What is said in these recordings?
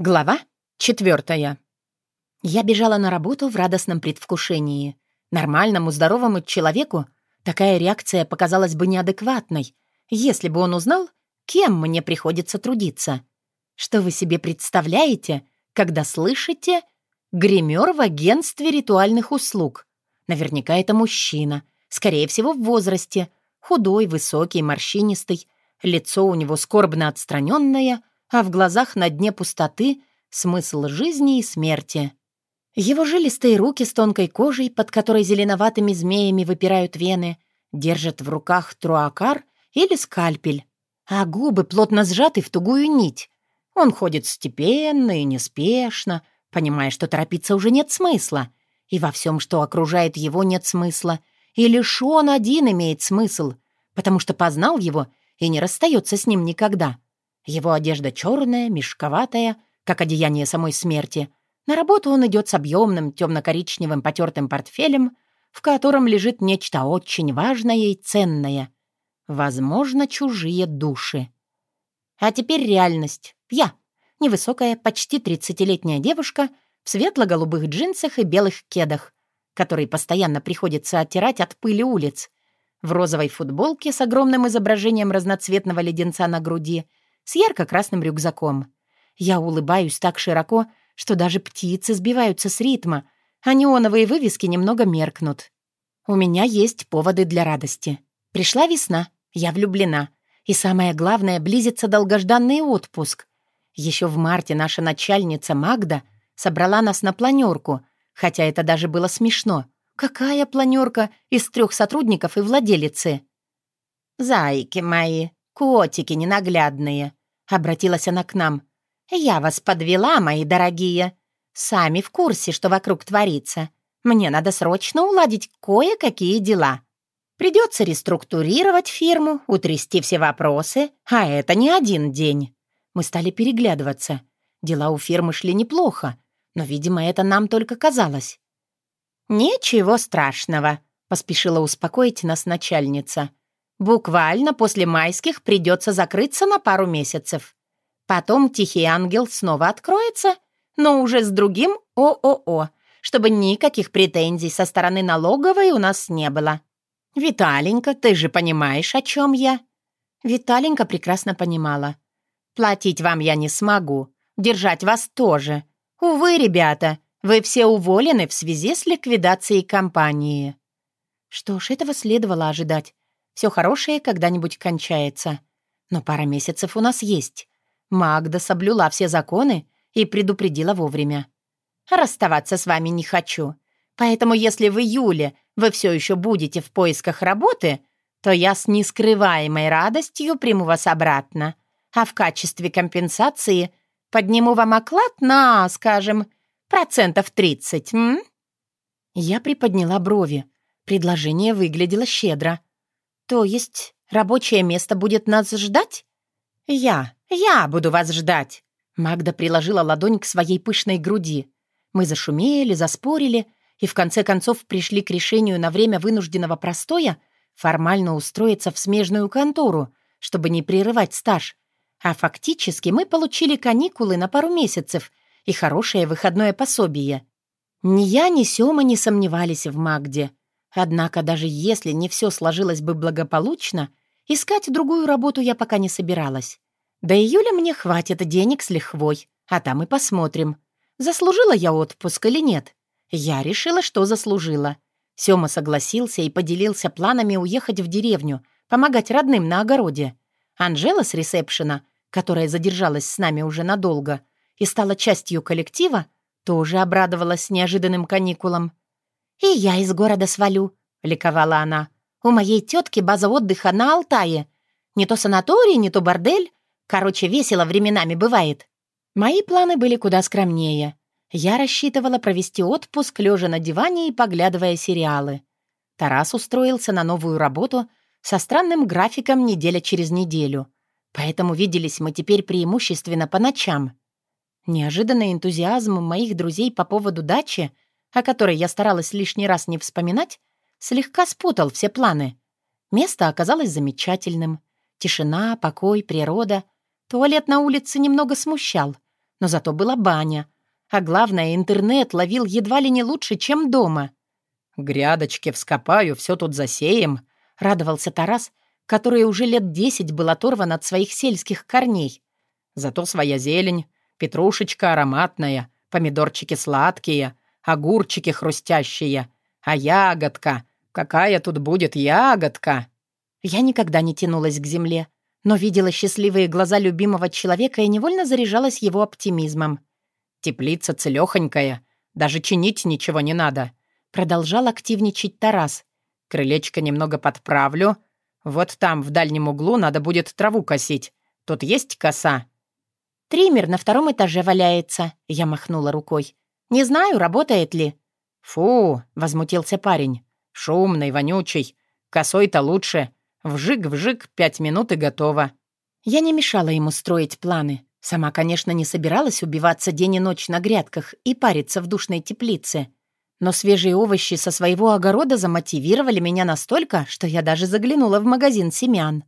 Глава четвертая. Я бежала на работу в радостном предвкушении. Нормальному, здоровому человеку такая реакция показалась бы неадекватной, если бы он узнал, кем мне приходится трудиться. Что вы себе представляете, когда слышите «гример в агентстве ритуальных услуг»? Наверняка это мужчина, скорее всего, в возрасте, худой, высокий, морщинистый, лицо у него скорбно отстраненное — а в глазах на дне пустоты смысл жизни и смерти. Его жилистые руки с тонкой кожей, под которой зеленоватыми змеями выпирают вены, держат в руках труакар или скальпель, а губы плотно сжаты в тугую нить. Он ходит степенно и неспешно, понимая, что торопиться уже нет смысла, и во всем, что окружает его, нет смысла, и лишь он один имеет смысл, потому что познал его и не расстается с ним никогда. Его одежда черная, мешковатая, как одеяние самой смерти. На работу он идет с объемным темно-коричневым потертым портфелем, в котором лежит нечто очень важное и ценное. Возможно, чужие души. А теперь реальность. Я, невысокая, почти 30-летняя девушка в светло-голубых джинсах и белых кедах, которые постоянно приходится оттирать от пыли улиц, в розовой футболке с огромным изображением разноцветного леденца на груди — с ярко-красным рюкзаком. Я улыбаюсь так широко, что даже птицы сбиваются с ритма, а неоновые вывески немного меркнут. У меня есть поводы для радости. Пришла весна, я влюблена. И самое главное, близится долгожданный отпуск. Еще в марте наша начальница Магда собрала нас на планерку, хотя это даже было смешно. Какая планерка из трех сотрудников и владелицы? «Зайки мои, котики ненаглядные», Обратилась она к нам. «Я вас подвела, мои дорогие. Сами в курсе, что вокруг творится. Мне надо срочно уладить кое-какие дела. Придется реструктурировать фирму, утрясти все вопросы, а это не один день». Мы стали переглядываться. Дела у фирмы шли неплохо, но, видимо, это нам только казалось. «Ничего страшного», — поспешила успокоить нас начальница. Буквально после майских придется закрыться на пару месяцев. Потом Тихий Ангел снова откроется, но уже с другим ООО, чтобы никаких претензий со стороны налоговой у нас не было. «Виталенька, ты же понимаешь, о чем я?» Виталенька прекрасно понимала. «Платить вам я не смогу, держать вас тоже. Увы, ребята, вы все уволены в связи с ликвидацией компании». Что ж, этого следовало ожидать. Все хорошее когда-нибудь кончается. Но пара месяцев у нас есть. Магда соблюла все законы и предупредила вовремя. Расставаться с вами не хочу. Поэтому если в июле вы все еще будете в поисках работы, то я с нескрываемой радостью приму вас обратно. А в качестве компенсации подниму вам оклад на, скажем, процентов 30, м? Я приподняла брови. Предложение выглядело щедро. «То есть рабочее место будет нас ждать?» «Я, я буду вас ждать!» Магда приложила ладонь к своей пышной груди. Мы зашумели, заспорили и в конце концов пришли к решению на время вынужденного простоя формально устроиться в смежную контору, чтобы не прерывать стаж. А фактически мы получили каникулы на пару месяцев и хорошее выходное пособие. Ни я, ни Сёма не сомневались в Магде. Однако даже если не все сложилось бы благополучно, искать другую работу я пока не собиралась. До июля мне хватит денег с лихвой, а там и посмотрим, заслужила я отпуск или нет. Я решила, что заслужила. Сёма согласился и поделился планами уехать в деревню, помогать родным на огороде. Анжела с ресепшена, которая задержалась с нами уже надолго и стала частью коллектива, тоже обрадовалась неожиданным каникулам. «И я из города свалю», — ликовала она. «У моей тетки база отдыха на Алтае. Не то санаторий, не то бордель. Короче, весело временами бывает». Мои планы были куда скромнее. Я рассчитывала провести отпуск, лежа на диване и поглядывая сериалы. Тарас устроился на новую работу со странным графиком неделя через неделю. Поэтому виделись мы теперь преимущественно по ночам. Неожиданный энтузиазм моих друзей по поводу дачи — о которой я старалась лишний раз не вспоминать, слегка спутал все планы. Место оказалось замечательным. Тишина, покой, природа. Туалет на улице немного смущал, но зато была баня. А главное, интернет ловил едва ли не лучше, чем дома. «Грядочки вскопаю, все тут засеем», — радовался Тарас, который уже лет десять был оторван от своих сельских корней. «Зато своя зелень, петрушечка ароматная, помидорчики сладкие, огурчики хрустящие, а ягодка, какая тут будет ягодка!» Я никогда не тянулась к земле, но видела счастливые глаза любимого человека и невольно заряжалась его оптимизмом. «Теплица целёхонькая, даже чинить ничего не надо», — продолжал активничать Тарас. «Крылечко немного подправлю. Вот там, в дальнем углу, надо будет траву косить. Тут есть коса?» «Триммер на втором этаже валяется», — я махнула рукой. «Не знаю, работает ли». «Фу!» — возмутился парень. «Шумный, вонючий. Косой-то лучше. Вжик-вжик, пять минут и готово». Я не мешала ему строить планы. Сама, конечно, не собиралась убиваться день и ночь на грядках и париться в душной теплице. Но свежие овощи со своего огорода замотивировали меня настолько, что я даже заглянула в магазин семян.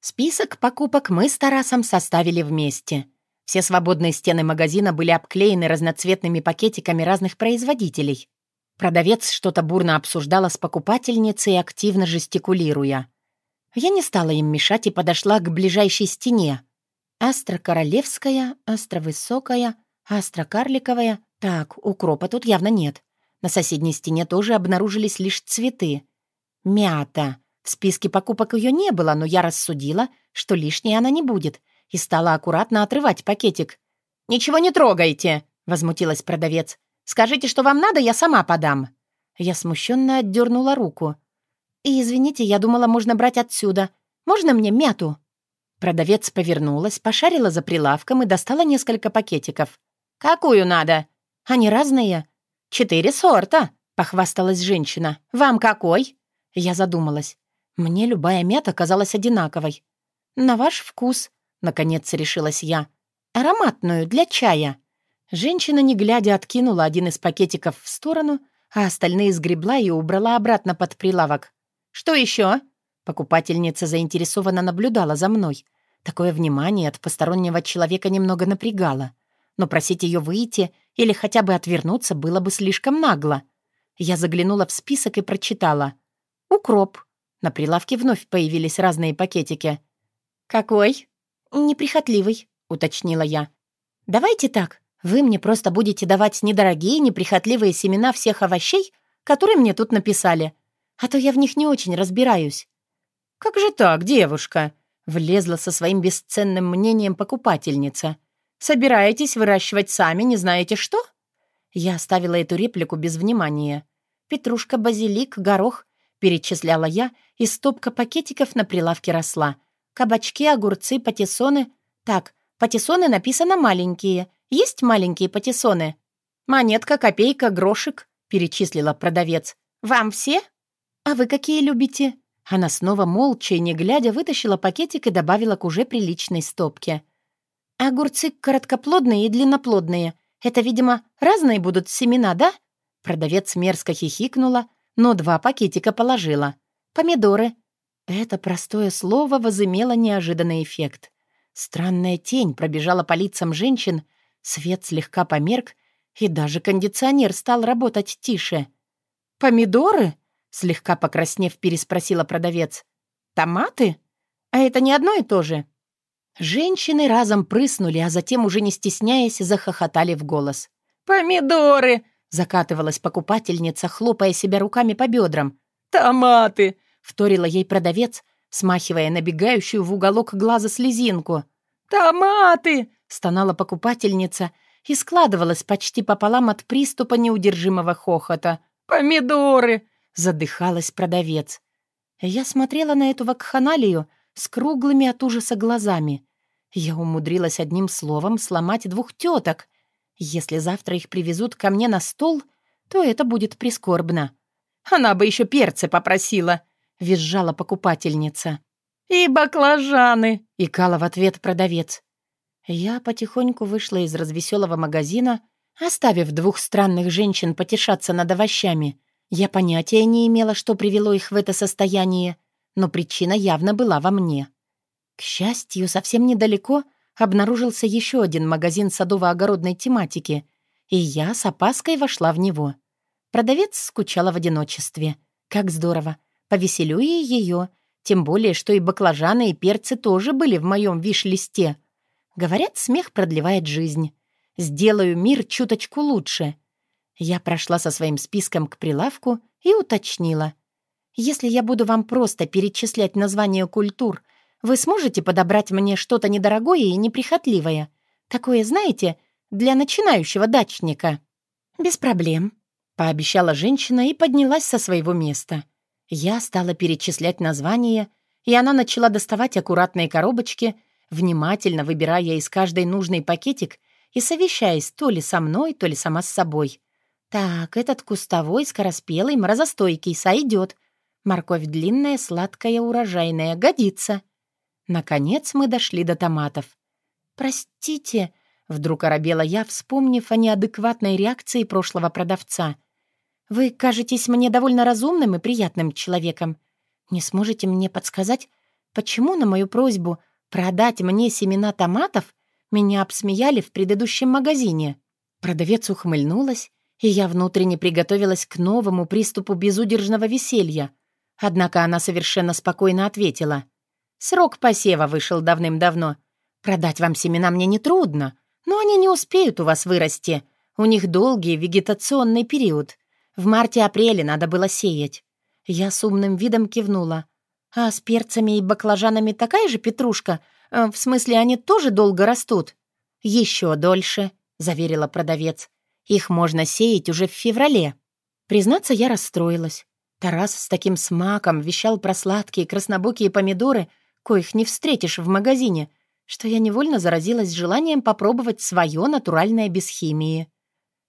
Список покупок мы с Тарасом составили вместе. Все свободные стены магазина были обклеены разноцветными пакетиками разных производителей. Продавец что-то бурно обсуждала с покупательницей, активно жестикулируя. Я не стала им мешать и подошла к ближайшей стене. Астра-королевская, астра-высокая, астра-карликовая. Так, укропа тут явно нет. На соседней стене тоже обнаружились лишь цветы. Мята. В списке покупок ее не было, но я рассудила, что лишней она не будет, и стала аккуратно отрывать пакетик. «Ничего не трогайте!» — возмутилась продавец. «Скажите, что вам надо, я сама подам». Я смущенно отдернула руку. «И извините, я думала, можно брать отсюда. Можно мне мяту?» Продавец повернулась, пошарила за прилавком и достала несколько пакетиков. «Какую надо?» «Они разные». «Четыре сорта», — похвасталась женщина. «Вам какой?» Я задумалась. Мне любая мята казалась одинаковой. «На ваш вкус», — наконец решилась я. «Ароматную, для чая». Женщина, не глядя, откинула один из пакетиков в сторону, а остальные сгребла и убрала обратно под прилавок. «Что еще?» Покупательница заинтересованно наблюдала за мной. Такое внимание от постороннего человека немного напрягало. Но просить ее выйти или хотя бы отвернуться было бы слишком нагло. Я заглянула в список и прочитала. «Укроп». На прилавке вновь появились разные пакетики. «Какой?» «Неприхотливый», — уточнила я. «Давайте так. Вы мне просто будете давать недорогие, неприхотливые семена всех овощей, которые мне тут написали а то я в них не очень разбираюсь». «Как же так, девушка?» — влезла со своим бесценным мнением покупательница. «Собираетесь выращивать сами, не знаете что?» Я оставила эту реплику без внимания. «Петрушка, базилик, горох», — перечисляла я, и стопка пакетиков на прилавке росла. «Кабачки, огурцы, патиссоны». Так, патиссоны написано маленькие. Есть маленькие патиссоны?» «Монетка, копейка, грошик», — перечислила продавец. «Вам все?» «А вы какие любите?» Она снова молча и не глядя вытащила пакетик и добавила к уже приличной стопке. «Огурцы короткоплодные и длинноплодные. Это, видимо, разные будут семена, да?» Продавец мерзко хихикнула, но два пакетика положила. «Помидоры». Это простое слово возымело неожиданный эффект. Странная тень пробежала по лицам женщин, свет слегка померк, и даже кондиционер стал работать тише. «Помидоры?» Слегка покраснев, переспросила продавец. «Томаты? А это не одно и то же?» Женщины разом прыснули, а затем, уже не стесняясь, захохотали в голос. «Помидоры!» — закатывалась покупательница, хлопая себя руками по бедрам. «Томаты!» — вторила ей продавец, смахивая набегающую в уголок глаза слезинку. «Томаты!» — стонала покупательница и складывалась почти пополам от приступа неудержимого хохота. «Помидоры! задыхалась продавец. Я смотрела на эту вакханалию с круглыми от ужаса глазами. Я умудрилась одним словом сломать двух теток. Если завтра их привезут ко мне на стол, то это будет прискорбно. Она бы еще перцы попросила, визжала покупательница. «И баклажаны!» — икала в ответ продавец. Я потихоньку вышла из развеселого магазина, оставив двух странных женщин потешаться над овощами, я понятия не имела, что привело их в это состояние, но причина явно была во мне. К счастью, совсем недалеко обнаружился еще один магазин садово-огородной тематики, и я с опаской вошла в него. Продавец скучала в одиночестве. Как здорово. Повеселю и ее. Тем более, что и баклажаны, и перцы тоже были в моем виш-листе. Говорят, смех продлевает жизнь. Сделаю мир чуточку лучше. Я прошла со своим списком к прилавку и уточнила. Если я буду вам просто перечислять названия культур, вы сможете подобрать мне что-то недорогое и неприхотливое? Такое, знаете, для начинающего дачника?» «Без проблем», — пообещала женщина и поднялась со своего места. Я стала перечислять названия, и она начала доставать аккуратные коробочки, внимательно выбирая из каждой нужный пакетик и совещаясь то ли со мной, то ли сама с собой. «Так, этот кустовой, скороспелый, морозостойкий, сойдет. Морковь длинная, сладкая, урожайная, годится». Наконец мы дошли до томатов. «Простите», — вдруг оробела я, вспомнив о неадекватной реакции прошлого продавца. «Вы кажетесь мне довольно разумным и приятным человеком. Не сможете мне подсказать, почему на мою просьбу продать мне семена томатов меня обсмеяли в предыдущем магазине?» Продавец ухмыльнулась, и я внутренне приготовилась к новому приступу безудержного веселья. Однако она совершенно спокойно ответила — Срок посева вышел давным-давно. Продать вам семена мне нетрудно, но они не успеют у вас вырасти. У них долгий вегетационный период. В марте-апреле надо было сеять. Я с умным видом кивнула. А с перцами и баклажанами такая же петрушка? Э, в смысле, они тоже долго растут? Еще дольше, заверила продавец. Их можно сеять уже в феврале. Признаться, я расстроилась. Тарас с таким смаком вещал про сладкие краснобокие помидоры — коих не встретишь в магазине, что я невольно заразилась желанием попробовать свое натуральное без химии.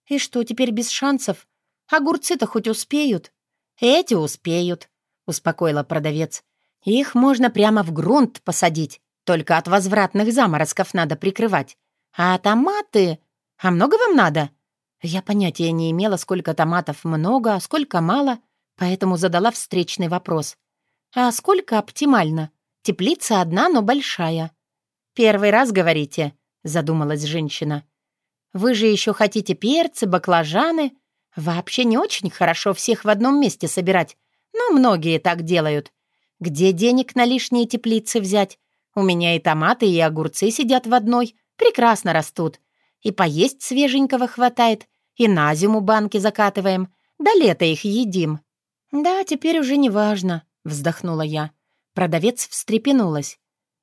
И что, теперь без шансов? Огурцы-то хоть успеют? Эти успеют, успокоила продавец. Их можно прямо в грунт посадить, только от возвратных заморозков надо прикрывать. А томаты... А много вам надо? Я понятия не имела, сколько томатов много, а сколько мало, поэтому задала встречный вопрос. А сколько оптимально? Теплица одна, но большая. «Первый раз, говорите?» — задумалась женщина. «Вы же еще хотите перцы, баклажаны. Вообще не очень хорошо всех в одном месте собирать, но многие так делают. Где денег на лишние теплицы взять? У меня и томаты, и огурцы сидят в одной, прекрасно растут. И поесть свеженького хватает, и на зиму банки закатываем, до лета их едим». «Да, теперь уже не важно», — вздохнула я. Продавец встрепенулась.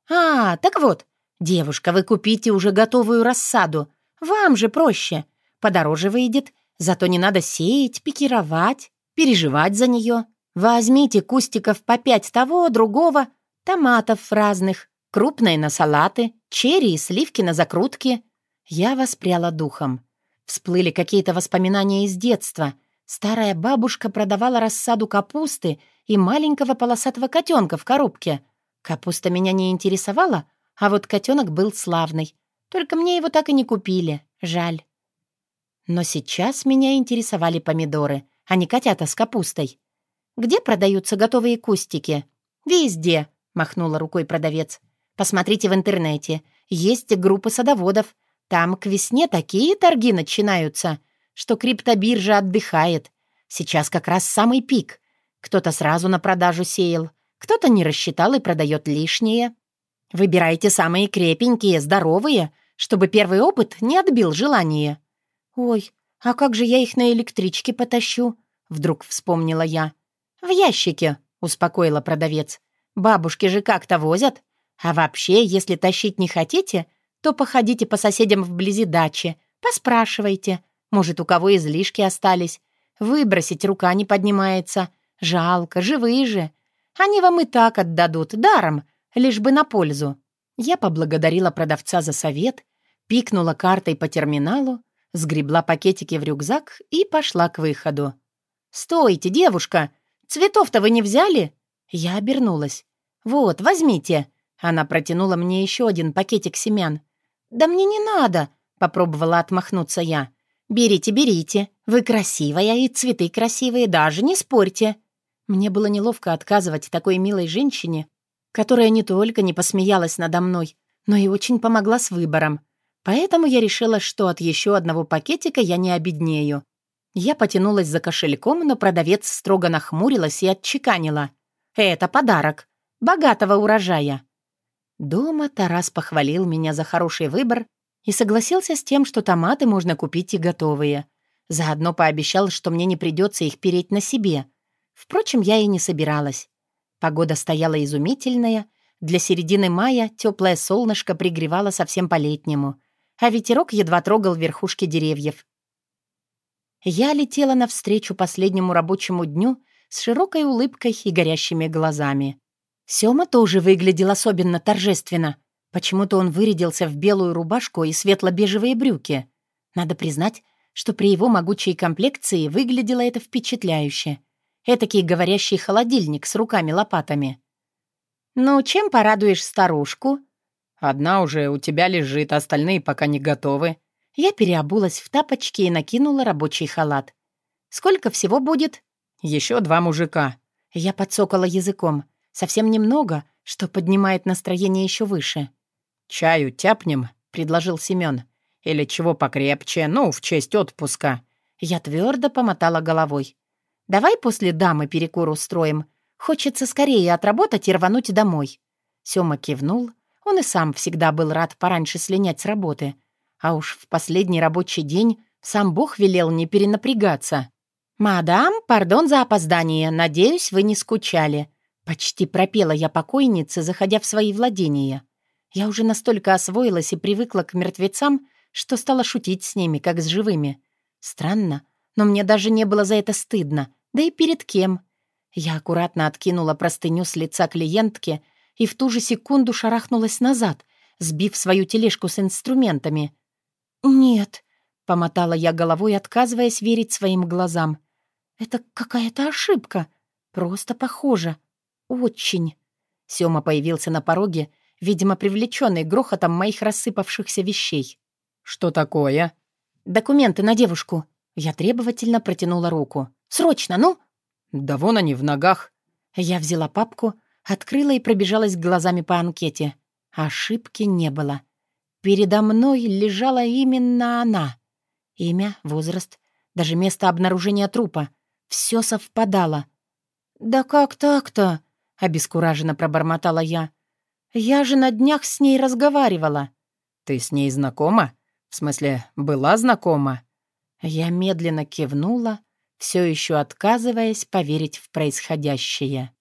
«А, так вот, девушка, вы купите уже готовую рассаду. Вам же проще. Подороже выйдет, зато не надо сеять, пикировать, переживать за нее. Возьмите кустиков по пять того, другого, томатов разных, крупные на салаты, черри и сливки на закрутки». Я воспряла духом. Всплыли какие-то воспоминания из детства. Старая бабушка продавала рассаду капусты и маленького полосатого котенка в коробке. Капуста меня не интересовала, а вот котенок был славный. Только мне его так и не купили. Жаль. Но сейчас меня интересовали помидоры, а не котята с капустой. «Где продаются готовые кустики?» «Везде», — махнула рукой продавец. «Посмотрите в интернете. Есть группы садоводов. Там к весне такие торги начинаются, что криптобиржа отдыхает. Сейчас как раз самый пик. Кто-то сразу на продажу сеял, кто-то не рассчитал и продает лишнее. Выбирайте самые крепенькие, здоровые, чтобы первый опыт не отбил желание. «Ой, а как же я их на электричке потащу?» Вдруг вспомнила я. «В ящике», — успокоила продавец. «Бабушки же как-то возят. А вообще, если тащить не хотите, то походите по соседям вблизи дачи, поспрашивайте. Может, у кого излишки остались. Выбросить рука не поднимается. Жалко, живые же. Они вам и так отдадут, даром, лишь бы на пользу. Я поблагодарила продавца за совет, пикнула картой по терминалу, сгребла пакетики в рюкзак и пошла к выходу. «Стойте, девушка! Цветов-то вы не взяли?» Я обернулась. «Вот, возьмите». Она протянула мне еще один пакетик семян. «Да мне не надо», — попробовала отмахнуться я. «Берите, берите. Вы красивая, и цветы красивые, даже не спорьте». Мне было неловко отказывать такой милой женщине, которая не только не посмеялась надо мной, но и очень помогла с выбором. Поэтому я решила, что от еще одного пакетика я не обеднею. Я потянулась за кошельком, но продавец строго нахмурилась и отчеканила. «Это подарок. Богатого урожая». Дома Тарас похвалил меня за хороший выбор и согласился с тем, что томаты можно купить и готовые. Заодно пообещал, что мне не придется их переть на себе. Впрочем, я и не собиралась. Погода стояла изумительная. Для середины мая теплое солнышко пригревало совсем по-летнему, а ветерок едва трогал верхушки деревьев. Я летела навстречу последнему рабочему дню с широкой улыбкой и горящими глазами. Сёма тоже выглядел особенно торжественно. Почему-то он вырядился в белую рубашку и светло-бежевые брюки. Надо признать, что при его могучей комплекции выглядело это впечатляюще. Этакий говорящий холодильник с руками-лопатами. «Ну, чем порадуешь старушку?» «Одна уже у тебя лежит, остальные пока не готовы». Я переобулась в тапочки и накинула рабочий халат. «Сколько всего будет?» «Еще два мужика». Я подсокала языком. Совсем немного, что поднимает настроение еще выше. «Чаю тяпнем», — предложил Семен. «Или чего покрепче, ну, в честь отпуска». Я твердо помотала головой. «Давай после дамы перекур устроим. Хочется скорее отработать и рвануть домой». Сёма кивнул. Он и сам всегда был рад пораньше слинять с работы. А уж в последний рабочий день сам Бог велел не перенапрягаться. «Мадам, пардон за опоздание. Надеюсь, вы не скучали. Почти пропела я покойнице, заходя в свои владения. Я уже настолько освоилась и привыкла к мертвецам, что стала шутить с ними, как с живыми. Странно, но мне даже не было за это стыдно. Да и перед кем? Я аккуратно откинула простыню с лица клиентки и в ту же секунду шарахнулась назад, сбив свою тележку с инструментами. «Нет», — помотала я головой, отказываясь верить своим глазам. «Это какая-то ошибка. Просто похоже. «Очень». Сёма появился на пороге, видимо, привлеченный грохотом моих рассыпавшихся вещей. «Что такое?» «Документы на девушку». Я требовательно протянула руку. «Срочно, ну!» «Да вон они, в ногах». Я взяла папку, открыла и пробежалась глазами по анкете. Ошибки не было. Передо мной лежала именно она. Имя, возраст, даже место обнаружения трупа. Все совпадало. «Да как так-то?» — обескураженно пробормотала я. «Я же на днях с ней разговаривала». «Ты с ней знакома? В смысле, была знакома?» Я медленно кивнула, все еще отказываясь поверить в происходящее.